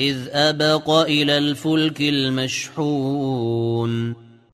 إذ أبق إلى الفلك المشحون.